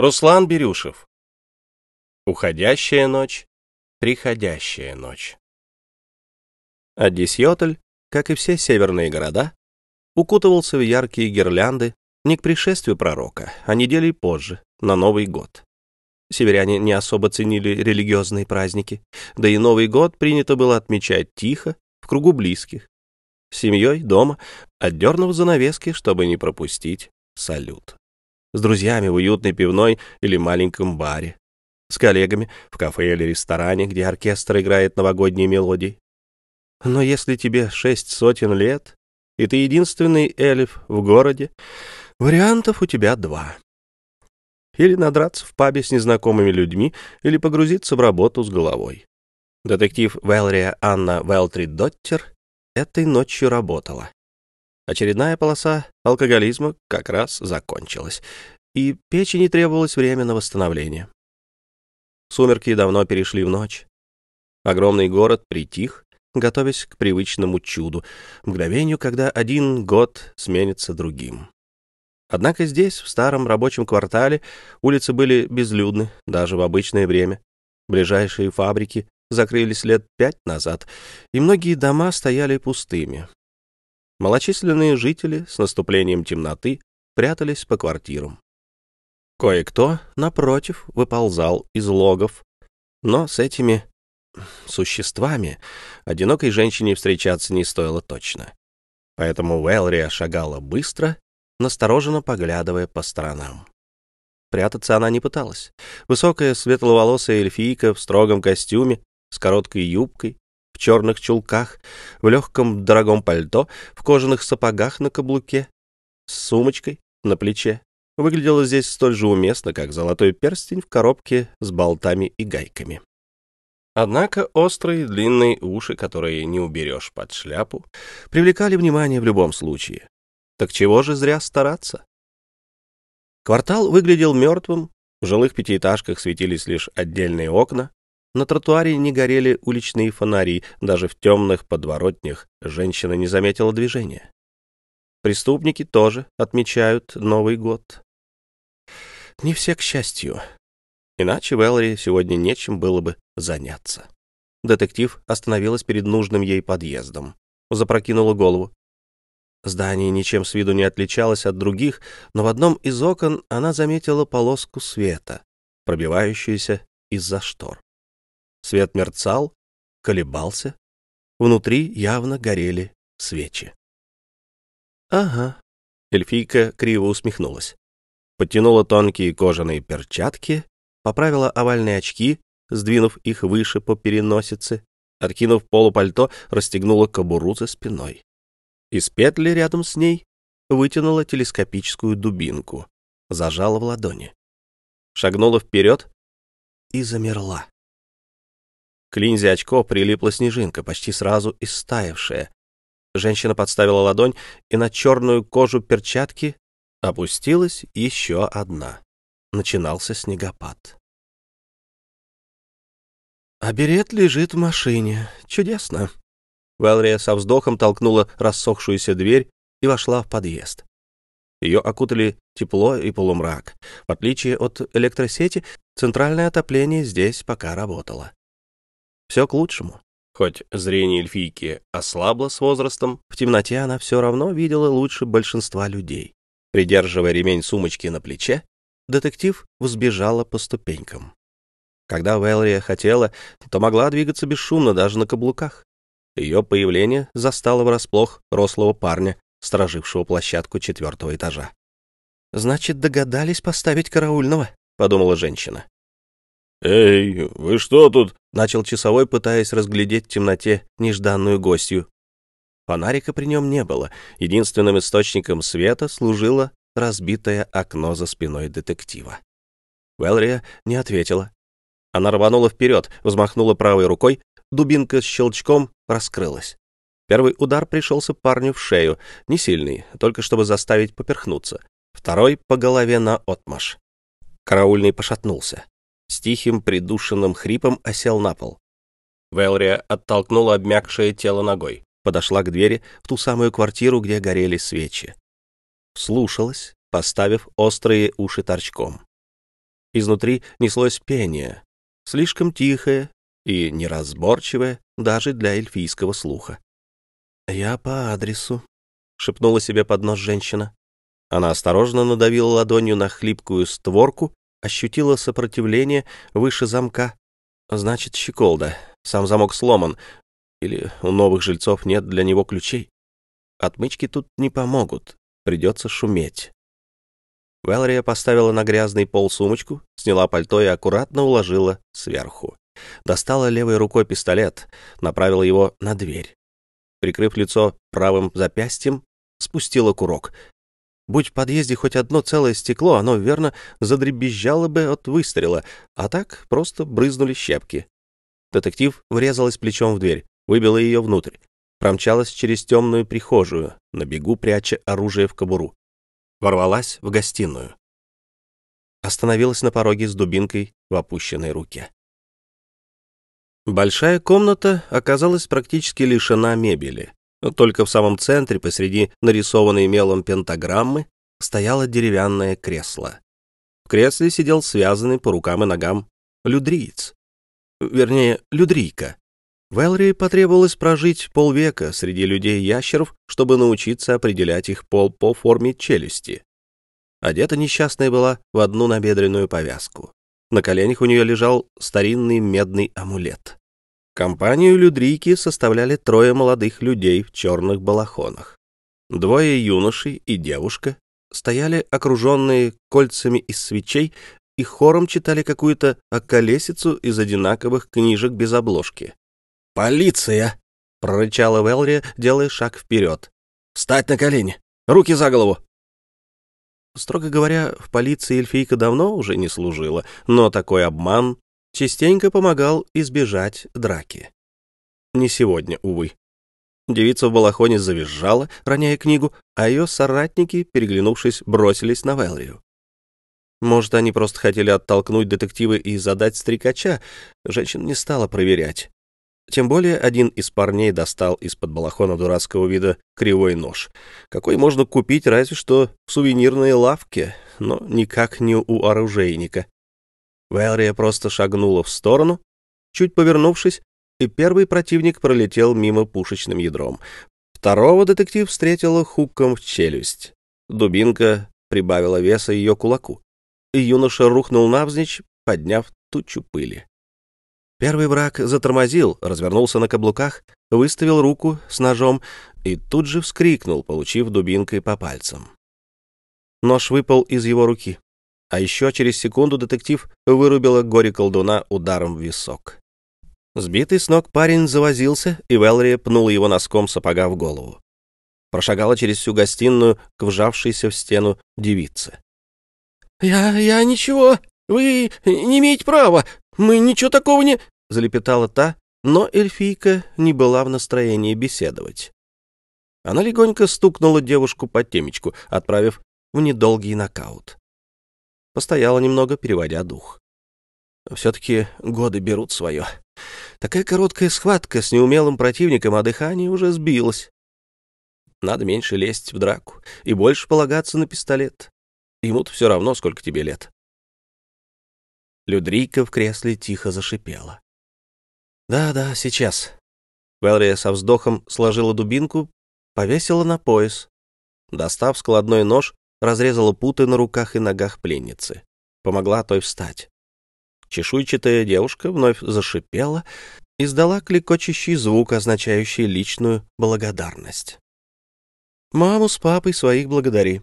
Руслан Берюшев. Уходящая ночь, приходящая ночь. Аддисьотль, как и все северные города, укутывался в яркие гирлянды не к пришествию пророка, а недели позже, на Новый год. Северяне не особо ценили религиозные праздники, да и Новый год принято было отмечать тихо, в кругу близких, с семьей, дома, отдернув занавески, чтобы не пропустить салют с друзьями в уютной пивной или маленьком баре, с коллегами в кафе или ресторане, где оркестр играет новогодние мелодии. Но если тебе шесть сотен лет, и ты единственный эльф в городе, вариантов у тебя два. Или надраться в пабе с незнакомыми людьми, или погрузиться в работу с головой. Детектив Велрия Анна Велтрид-Доттер этой ночью работала. Очередная полоса алкоголизма как раз закончилась, и печени требовалось время на восстановление. Сумерки давно перешли в ночь. Огромный город притих, готовясь к привычному чуду, мгновению, когда один год сменится другим. Однако здесь, в старом рабочем квартале, улицы были безлюдны, даже в обычное время. Ближайшие фабрики закрылись лет пять назад, и многие дома стояли пустыми. Малочисленные жители с наступлением темноты прятались по квартирам. Кое-кто, напротив, выползал из логов, но с этими существами одинокой женщине встречаться не стоило точно. Поэтому Уэлрия шагала быстро, настороженно поглядывая по сторонам. Прятаться она не пыталась. Высокая светловолосая эльфийка в строгом костюме, с короткой юбкой, черных чулках, в легком дорогом пальто, в кожаных сапогах на каблуке, с сумочкой на плече. Выглядело здесь столь же уместно, как золотой перстень в коробке с болтами и гайками. Однако острые длинные уши, которые не уберешь под шляпу, привлекали внимание в любом случае. Так чего же зря стараться? Квартал выглядел мертвым, в жилых пятиэтажках светились лишь отдельные окна, на тротуаре не горели уличные фонари, даже в темных подворотнях женщина не заметила движения. Преступники тоже отмечают Новый год. Не все, к счастью. Иначе Вэллори сегодня нечем было бы заняться. Детектив остановилась перед нужным ей подъездом. Запрокинула голову. Здание ничем с виду не отличалось от других, но в одном из окон она заметила полоску света, пробивающуюся из-за штор. Свет мерцал, колебался. Внутри явно горели свечи. «Ага», — эльфийка криво усмехнулась. Подтянула тонкие кожаные перчатки, поправила овальные очки, сдвинув их выше по переносице, откинув полупальто, расстегнула кобуру за спиной. Из петли рядом с ней вытянула телескопическую дубинку, зажала в ладони. Шагнула вперед и замерла. К линзе очков прилипла снежинка, почти сразу истаявшая. Женщина подставила ладонь, и на черную кожу перчатки опустилась еще одна. Начинался снегопад. «А берет лежит в машине. Чудесно!» Вэлрия со вздохом толкнула рассохшуюся дверь и вошла в подъезд. Ее окутали тепло и полумрак. В отличие от электросети, центральное отопление здесь пока работало. Все к лучшему. Хоть зрение эльфийки ослабло с возрастом, в темноте она все равно видела лучше большинства людей. Придерживая ремень сумочки на плече, детектив взбежала по ступенькам. Когда Вэлрия хотела, то могла двигаться бесшумно даже на каблуках. Ее появление застало врасплох рослого парня, сторожившего площадку четвертого этажа. «Значит, догадались поставить караульного», — подумала женщина. «Эй, вы что тут?» — начал часовой, пытаясь разглядеть в темноте нежданную гостью. Фонарика при нем не было. Единственным источником света служило разбитое окно за спиной детектива. Велрия не ответила. Она рванула вперед, взмахнула правой рукой, дубинка с щелчком раскрылась. Первый удар пришелся парню в шею, не сильный, только чтобы заставить поперхнуться. Второй — по голове на отмаш. Караульный пошатнулся с тихим придушенным хрипом осел на пол. Велрия оттолкнула обмякшее тело ногой, подошла к двери в ту самую квартиру, где горели свечи. Слушалась, поставив острые уши торчком. Изнутри неслось пение, слишком тихое и неразборчивое даже для эльфийского слуха. «Я по адресу», — шепнула себе под нос женщина. Она осторожно надавила ладонью на хлипкую створку, ощутила сопротивление выше замка. Значит, щеколда. Сам замок сломан. Или у новых жильцов нет для него ключей. Отмычки тут не помогут. Придется шуметь. Валерия поставила на грязный пол сумочку, сняла пальто и аккуратно уложила сверху. Достала левой рукой пистолет, направила его на дверь. Прикрыв лицо правым запястьем, спустила курок. Будь в подъезде хоть одно целое стекло, оно, верно, задребезжало бы от выстрела, а так просто брызнули щепки. Детектив врезалась плечом в дверь, выбила ее внутрь, промчалась через темную прихожую, на бегу пряча оружие в кобуру. Ворвалась в гостиную. Остановилась на пороге с дубинкой в опущенной руке. Большая комната оказалась практически лишена мебели. Только в самом центре, посреди нарисованной мелом пентаграммы, стояло деревянное кресло. В кресле сидел связанный по рукам и ногам людриец. Вернее, людрийка. Вэлри потребовалось прожить полвека среди людей-ящеров, чтобы научиться определять их пол по форме челюсти. Одета несчастная была в одну набедренную повязку. На коленях у нее лежал старинный медный амулет. Компанию Людрийки составляли трое молодых людей в черных балахонах. Двое юношей и девушка стояли окруженные кольцами из свечей и хором читали какую-то околесицу из одинаковых книжек без обложки. «Полиция!» — прорычала Велри, делая шаг вперед. «Встать на колени! Руки за голову!» Строго говоря, в полиции эльфийка давно уже не служила, но такой обман частенько помогал избежать драки. Не сегодня, увы. Девица в балахоне завизжала, роняя книгу, а ее соратники, переглянувшись, бросились на Велрию. Может, они просто хотели оттолкнуть детектива и задать стрекача, женщин не стала проверять. Тем более один из парней достал из-под балахона дурацкого вида кривой нож, какой можно купить разве что в сувенирной лавке, но никак не у оружейника. Вэлрия просто шагнула в сторону, чуть повернувшись, и первый противник пролетел мимо пушечным ядром. Второго детектив встретила хуком в челюсть. Дубинка прибавила веса ее кулаку, и юноша рухнул навзничь, подняв тучу пыли. Первый враг затормозил, развернулся на каблуках, выставил руку с ножом и тут же вскрикнул, получив дубинкой по пальцам. Нож выпал из его руки, а еще через секунду детектив вырубила горе-колдуна ударом в висок. Сбитый с ног парень завозился, и Велри пнул его носком сапога в голову. Прошагала через всю гостиную к вжавшейся в стену девице. «Я... я ничего. Вы не имеете права. Мы ничего такого не...» — залепетала та, но эльфийка не была в настроении беседовать. Она легонько стукнула девушку по темечку, отправив в недолгий нокаут. Постояла немного, переводя дух. Все-таки годы берут свое. Такая короткая схватка с неумелым противником, а дыхание уже сбилось. Надо меньше лезть в драку и больше полагаться на пистолет. Ему-то все равно, сколько тебе лет. Людрийка в кресле тихо зашипела. «Да-да, сейчас». Велрия со вздохом сложила дубинку, повесила на пояс. Достав складной нож, разрезала путы на руках и ногах пленницы. Помогла той встать. Чешуйчатая девушка вновь зашипела, издала клекочущий звук, означающий личную благодарность. «Маму с папой своих благодари»,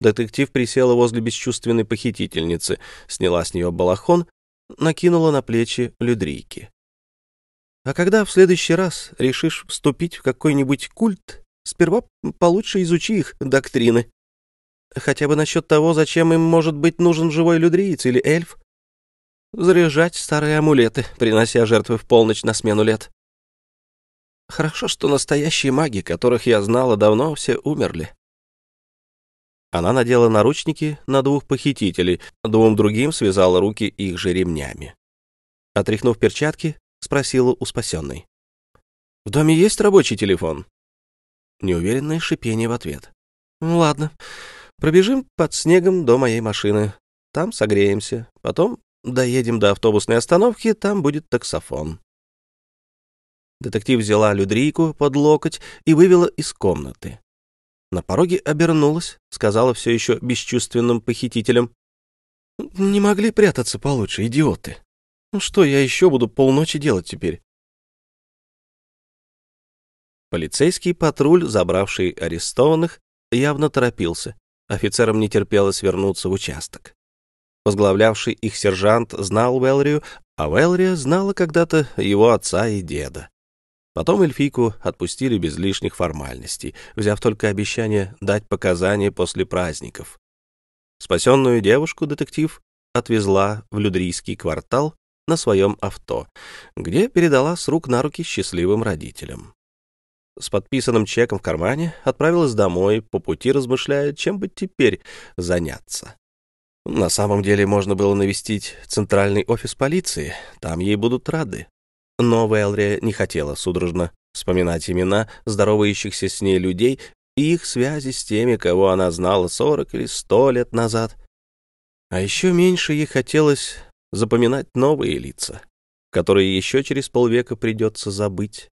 Детектив присела возле бесчувственной похитительницы, сняла с нее балахон, накинула на плечи людрийки. А когда в следующий раз решишь вступить в какой-нибудь культ, сперва получше изучи их доктрины. Хотя бы насчет того, зачем им может быть нужен живой людриец или эльф. Заряжать старые амулеты, принося жертвы в полночь на смену лет. Хорошо, что настоящие маги, которых я знала давно, все умерли. Она надела наручники на двух похитителей, двум другим связала руки их же ремнями. Отряхнув перчатки, спросила у спасенной. «В доме есть рабочий телефон?» Неуверенное шипение в ответ. «Ну ладно, пробежим под снегом до моей машины. там согреемся. Потом доедем до автобусной остановки, там будет таксофон. Детектив взяла Людрийку под локоть и вывела из комнаты. На пороге обернулась, сказала все еще бесчувственным похитителям. «Не могли прятаться получше, идиоты. Ну что я еще буду полночи делать теперь?» Полицейский патруль, забравший арестованных, явно торопился. Офицерам не терпелось вернуться в участок. Возглавлявший их сержант знал Велрию, а Велрия знала когда-то его отца и деда. Потом эльфийку отпустили без лишних формальностей, взяв только обещание дать показания после праздников. Спасенную девушку детектив отвезла в Людрийский квартал на своем авто, где передала с рук на руки счастливым родителям. С подписанным чеком в кармане отправилась домой, по пути размышляя, чем бы теперь заняться. На самом деле можно было навестить центральный офис полиции, там ей будут рады. Но Вэлри не хотела судорожно вспоминать имена здоровающихся с ней людей и их связи с теми, кого она знала сорок или сто лет назад. А еще меньше ей хотелось запоминать новые лица, которые еще через полвека придется забыть.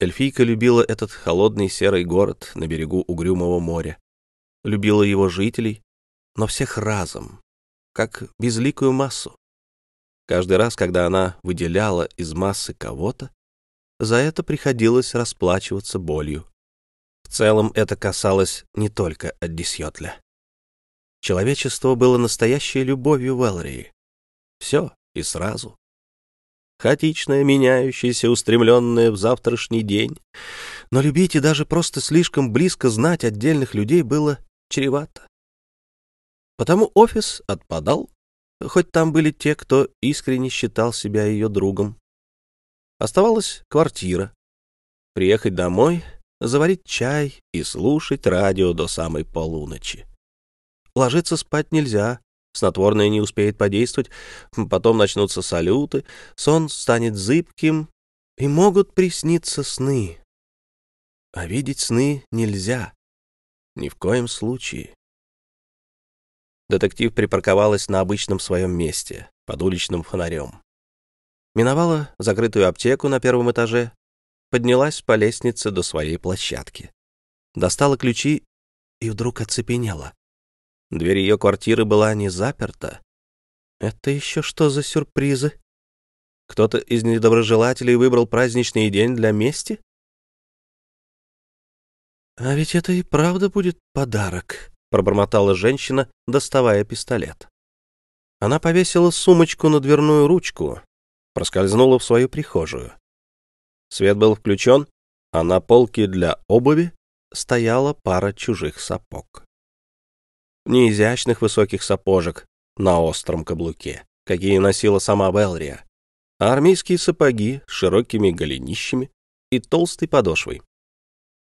Эльфийка любила этот холодный серый город на берегу угрюмого моря, любила его жителей, но всех разом, как безликую массу. Каждый раз, когда она выделяла из массы кого-то, за это приходилось расплачиваться болью. В целом это касалось не только Аддисьотля. Человечество было настоящей любовью Велрии. Все и сразу. Хаотичное, меняющееся, устремленное в завтрашний день. Но любить и даже просто слишком близко знать отдельных людей было чревато. Потому офис отпадал, хоть там были те, кто искренне считал себя ее другом. Оставалась квартира. Приехать домой, заварить чай и слушать радио до самой полуночи. Ложиться спать нельзя, снотворное не успеет подействовать, потом начнутся салюты, сон станет зыбким, и могут присниться сны. А видеть сны нельзя. Ни в коем случае. Детектив припарковалась на обычном своем месте, под уличным фонарем. Миновала закрытую аптеку на первом этаже, поднялась по лестнице до своей площадки. Достала ключи и вдруг оцепенела. Дверь ее квартиры была не заперта. Это еще что за сюрпризы? Кто-то из недоброжелателей выбрал праздничный день для мести? А ведь это и правда будет подарок, пробормотала женщина, доставая пистолет. Она повесила сумочку на дверную ручку, проскользнула в свою прихожую. Свет был включен, а на полке для обуви стояла пара чужих сапог. Не изящных высоких сапожек на остром каблуке, какие носила сама Белрия, а армейские сапоги с широкими голенищами и толстой подошвой.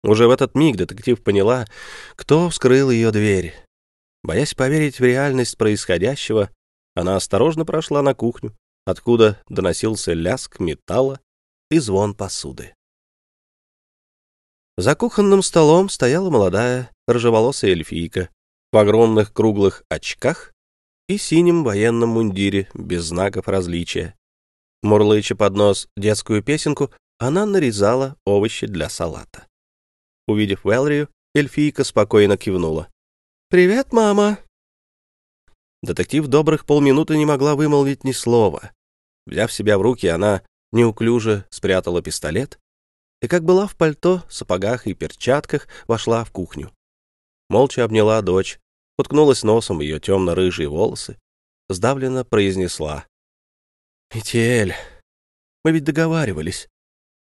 Уже в этот миг детектив поняла, кто вскрыл ее дверь. Боясь поверить в реальность происходящего, она осторожно прошла на кухню, откуда доносился лязг металла и звон посуды. За кухонным столом стояла молодая рыжеволосая эльфийка в огромных круглых очках и синем военном мундире без знаков различия. Мурлыча под нос детскую песенку, она нарезала овощи для салата. Увидев Велрию, эльфийка спокойно кивнула. «Привет, мама!» Детектив добрых полминуты не могла вымолвить ни слова. Взяв себя в руки, она неуклюже спрятала пистолет и, как была в пальто, сапогах и перчатках, вошла в кухню. Молча обняла дочь, уткнулась носом ее темно-рыжие волосы, сдавленно произнесла. «Этиэль, мы ведь договаривались».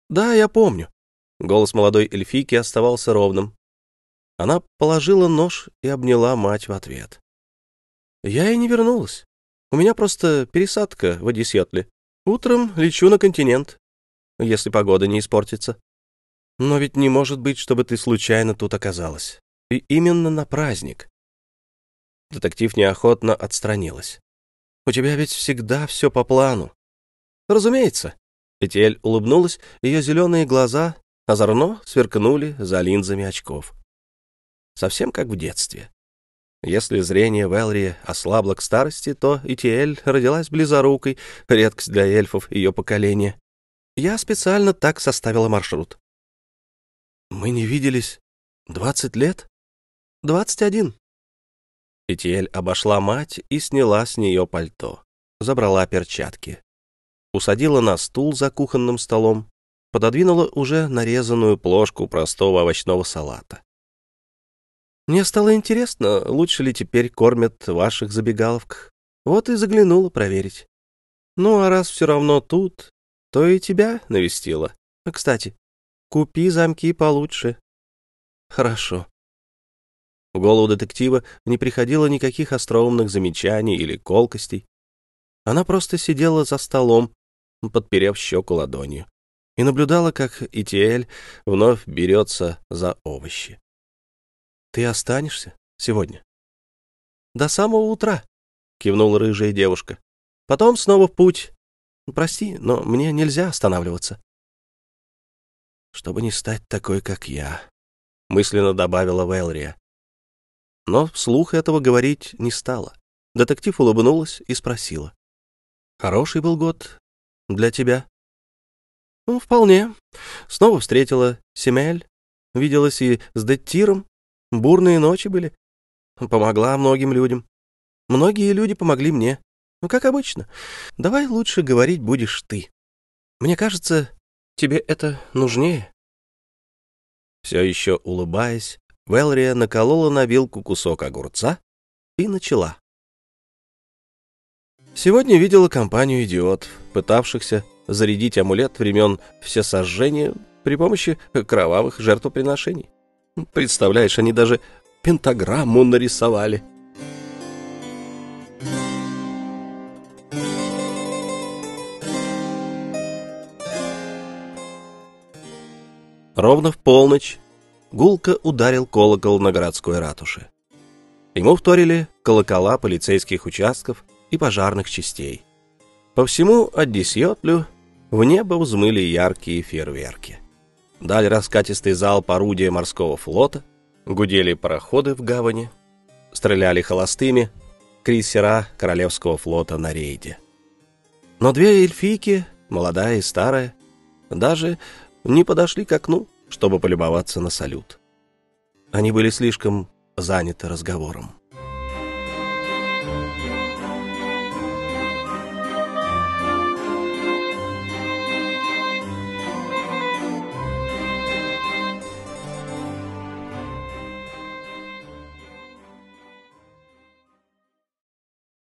«Да, я помню». Голос молодой эльфийки оставался ровным. Она положила нож и обняла мать в ответ. «Я и не вернулась. У меня просто пересадка в Одиссетле. Утром лечу на континент, если погода не испортится. Но ведь не может быть, чтобы ты случайно тут оказалась. И именно на праздник». Детектив неохотно отстранилась. «У тебя ведь всегда все по плану». «Разумеется». Этель улыбнулась, ее зеленые глаза озорно сверкнули за линзами очков. Совсем как в детстве. Если зрение Велри ослабло к старости, то Итиэль родилась близорукой, редкость для эльфов ее поколения. Я специально так составила маршрут. Мы не виделись двадцать лет? Двадцать один. Итиэль обошла мать и сняла с нее пальто. Забрала перчатки. Усадила на стул за кухонным столом, пододвинула уже нарезанную плошку простого овощного салата. Мне стало интересно, лучше ли теперь кормят в ваших забегаловках. Вот и заглянула проверить. Ну, а раз все равно тут, то и тебя навестила. Кстати, купи замки получше. Хорошо. В голову детектива не приходило никаких остроумных замечаний или колкостей. Она просто сидела за столом, подперев щеку ладонью, и наблюдала, как Итиэль вновь берется за овощи. Ты останешься сегодня? До самого утра, кивнула рыжая девушка. Потом снова в путь. Прости, но мне нельзя останавливаться. Чтобы не стать такой, как я, мысленно добавила Вэлрия. Но вслух этого говорить не стала. Детектив улыбнулась и спросила. «Хороший был год для тебя?» «Ну, вполне. Снова встретила Семель, виделась и с Деттиром, Бурные ночи были. Помогла многим людям. Многие люди помогли мне. Ну, как обычно. Давай лучше говорить будешь ты. Мне кажется, тебе это нужнее. Все еще улыбаясь, Велрия наколола на вилку кусок огурца и начала. Сегодня видела компанию идиотов, пытавшихся зарядить амулет времен всесожжения при помощи кровавых жертвоприношений. Представляешь, они даже пентаграмму нарисовали. Ровно в полночь гулко ударил колокол на городской ратуше. Ему вторили колокола полицейских участков и пожарных частей. По всему Одиссиотлю в небо взмыли яркие фейерверки. Дали раскатистый залп орудия морского флота, гудели пароходы в гавани, стреляли холостыми крейсера Королевского флота на рейде. Но две эльфийки, молодая и старая, даже не подошли к окну, чтобы полюбоваться на салют. Они были слишком заняты разговором.